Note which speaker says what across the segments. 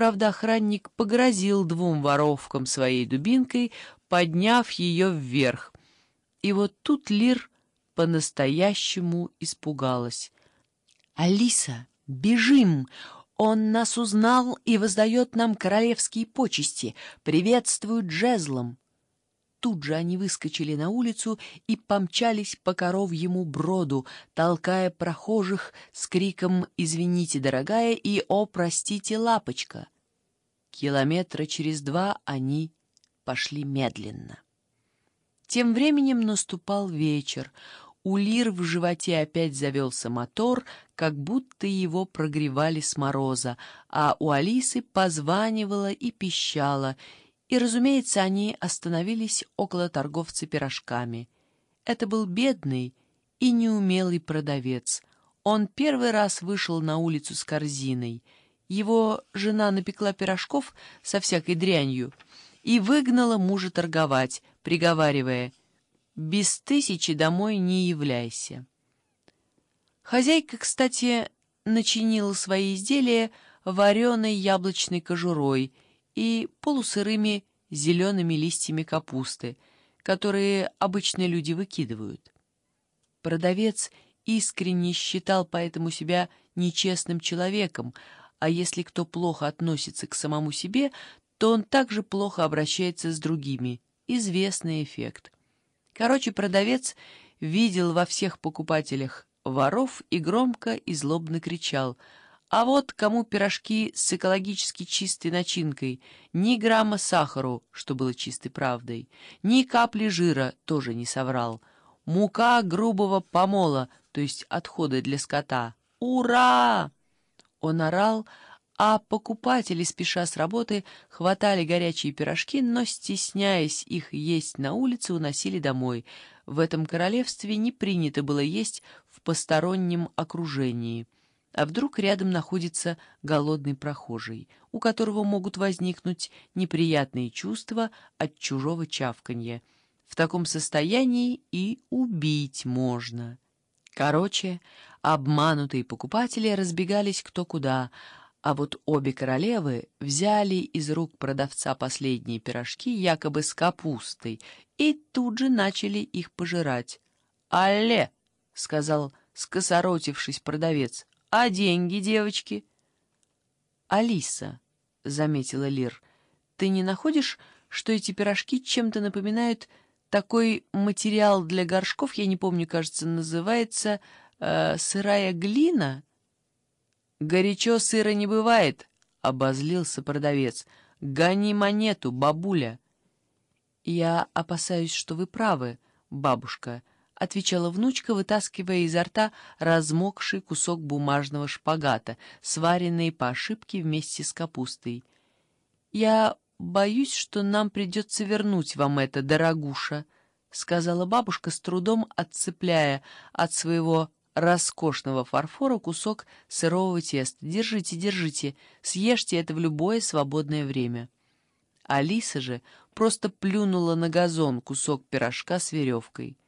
Speaker 1: правда, охранник погрозил двум воровкам своей дубинкой, подняв ее вверх. И вот тут Лир по-настоящему испугалась. «Алиса, бежим! Он нас узнал и воздает нам королевские почести, приветствует джезлом!» Тут же они выскочили на улицу и помчались по коровьему броду, толкая прохожих с криком «Извините, дорогая!» и «О, простите, лапочка!». Километра через два они пошли медленно. Тем временем наступал вечер. У Лир в животе опять завелся мотор, как будто его прогревали с мороза, а у Алисы позванивала и пищала, и, разумеется, они остановились около торговца пирожками. Это был бедный и неумелый продавец. Он первый раз вышел на улицу с корзиной. Его жена напекла пирожков со всякой дрянью и выгнала мужа торговать, приговаривая «Без тысячи домой не являйся». Хозяйка, кстати, начинила свои изделия вареной яблочной кожурой — и полусырыми зелеными листьями капусты, которые обычные люди выкидывают. Продавец искренне считал поэтому себя нечестным человеком, а если кто плохо относится к самому себе, то он также плохо обращается с другими. Известный эффект. Короче, продавец видел во всех покупателях воров и громко и злобно кричал — а вот кому пирожки с экологически чистой начинкой, ни грамма сахару, что было чистой правдой, ни капли жира, тоже не соврал, мука грубого помола, то есть отходы для скота. Ура! Он орал, а покупатели, спеша с работы, хватали горячие пирожки, но, стесняясь их есть на улице, уносили домой. В этом королевстве не принято было есть в постороннем окружении. А вдруг рядом находится голодный прохожий, у которого могут возникнуть неприятные чувства от чужого чавканья. В таком состоянии и убить можно. Короче, обманутые покупатели разбегались кто куда, а вот обе королевы взяли из рук продавца последние пирожки, якобы с капустой, и тут же начали их пожирать. «Алле!» — сказал, скосоротившись продавец. «А деньги, девочки?» «Алиса», — заметила Лир, — «ты не находишь, что эти пирожки чем-то напоминают такой материал для горшков, я не помню, кажется, называется э, сырая глина?» «Горячо сыра не бывает», — обозлился продавец. «Гони монету, бабуля». «Я опасаюсь, что вы правы, бабушка», — отвечала внучка, вытаскивая изо рта размокший кусок бумажного шпагата, сваренный по ошибке вместе с капустой. «Я боюсь, что нам придется вернуть вам это, дорогуша», — сказала бабушка, с трудом отцепляя от своего роскошного фарфора кусок сырого теста. «Держите, держите, съешьте это в любое свободное время». Алиса же просто плюнула на газон кусок пирожка с веревкой.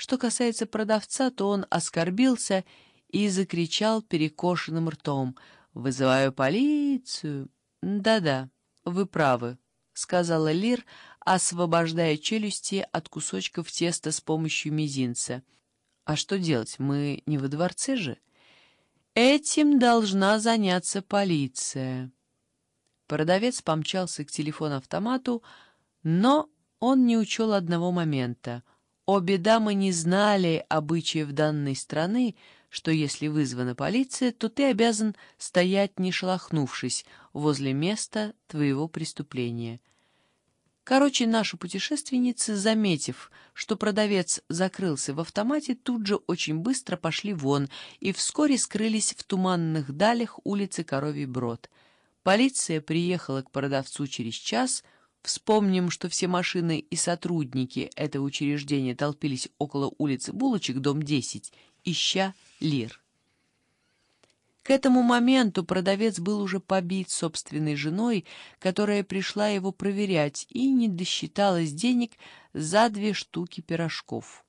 Speaker 1: Что касается продавца, то он оскорбился и закричал перекошенным ртом. «Вызываю полицию!» «Да-да, вы правы», — сказала Лир, освобождая челюсти от кусочков теста с помощью мизинца. «А что делать? Мы не во дворце же?» «Этим должна заняться полиция». Продавец помчался к телефону-автомату, но он не учел одного момента — Обе дамы не знали обычаев данной страны, что если вызвана полиция, то ты обязан стоять, не шелохнувшись, возле места твоего преступления. Короче, наши путешественницы, заметив, что продавец закрылся в автомате, тут же очень быстро пошли вон и вскоре скрылись в туманных далях улицы Коровий Брод. Полиция приехала к продавцу через час — Вспомним, что все машины и сотрудники этого учреждения толпились около улицы Булочек, дом 10, ища лир. К этому моменту продавец был уже побит собственной женой, которая пришла его проверять и не досчиталась денег за две штуки пирожков.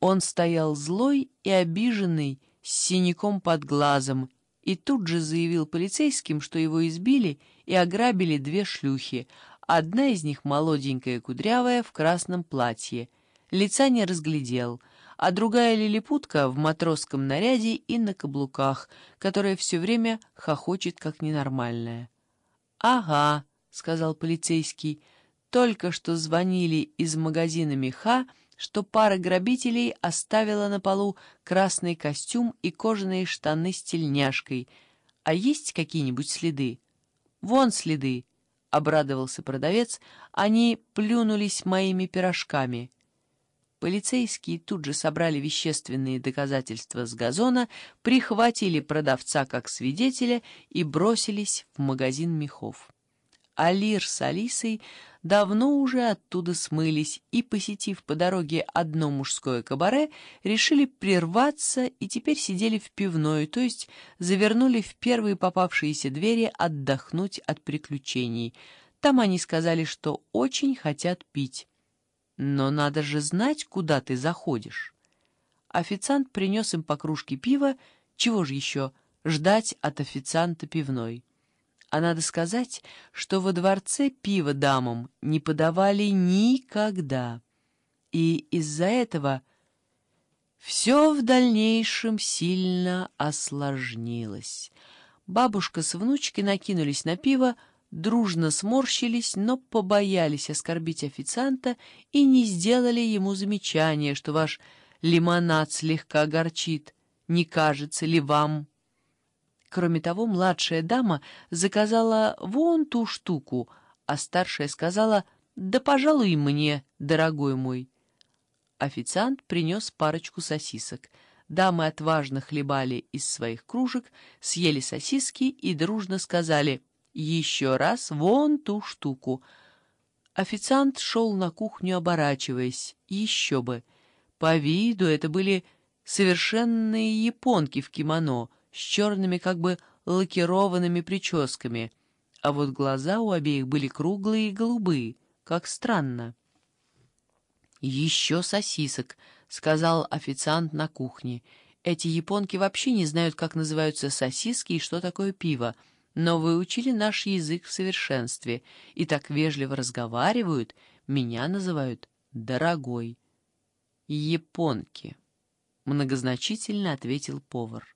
Speaker 1: Он стоял злой и обиженный, с синяком под глазом, и тут же заявил полицейским, что его избили и ограбили две шлюхи, одна из них молоденькая кудрявая в красном платье. Лица не разглядел, а другая лилипутка в матросском наряде и на каблуках, которая все время хохочет как ненормальная. «Ага», — сказал полицейский, — «только что звонили из магазина меха, что пара грабителей оставила на полу красный костюм и кожаные штаны с тельняшкой. А есть какие-нибудь следы? Вон следы, — обрадовался продавец, — они плюнулись моими пирожками. Полицейские тут же собрали вещественные доказательства с газона, прихватили продавца как свидетеля и бросились в магазин мехов. Алир с Алисой давно уже оттуда смылись и, посетив по дороге одно мужское кабаре, решили прерваться и теперь сидели в пивной, то есть завернули в первые попавшиеся двери отдохнуть от приключений. Там они сказали, что очень хотят пить. Но надо же знать, куда ты заходишь. Официант принес им по кружке пива, чего же еще ждать от официанта пивной. А надо сказать, что во дворце пиво дамам не подавали никогда. И из-за этого все в дальнейшем сильно осложнилось. Бабушка с внучкой накинулись на пиво, дружно сморщились, но побоялись оскорбить официанта и не сделали ему замечания, что ваш лимонад слегка горчит. Не кажется ли вам? Кроме того, младшая дама заказала вон ту штуку, а старшая сказала «Да, пожалуй, мне, дорогой мой». Официант принес парочку сосисок. Дамы отважно хлебали из своих кружек, съели сосиски и дружно сказали «Еще раз вон ту штуку». Официант шел на кухню, оборачиваясь. Еще бы. По виду это были совершенные японки в кимоно — с черными как бы лакированными прическами, а вот глаза у обеих были круглые и голубые, как странно. «Еще сосисок», — сказал официант на кухне. «Эти японки вообще не знают, как называются сосиски и что такое пиво, но выучили наш язык в совершенстве и так вежливо разговаривают, меня называют «дорогой». «Японки», — многозначительно ответил повар.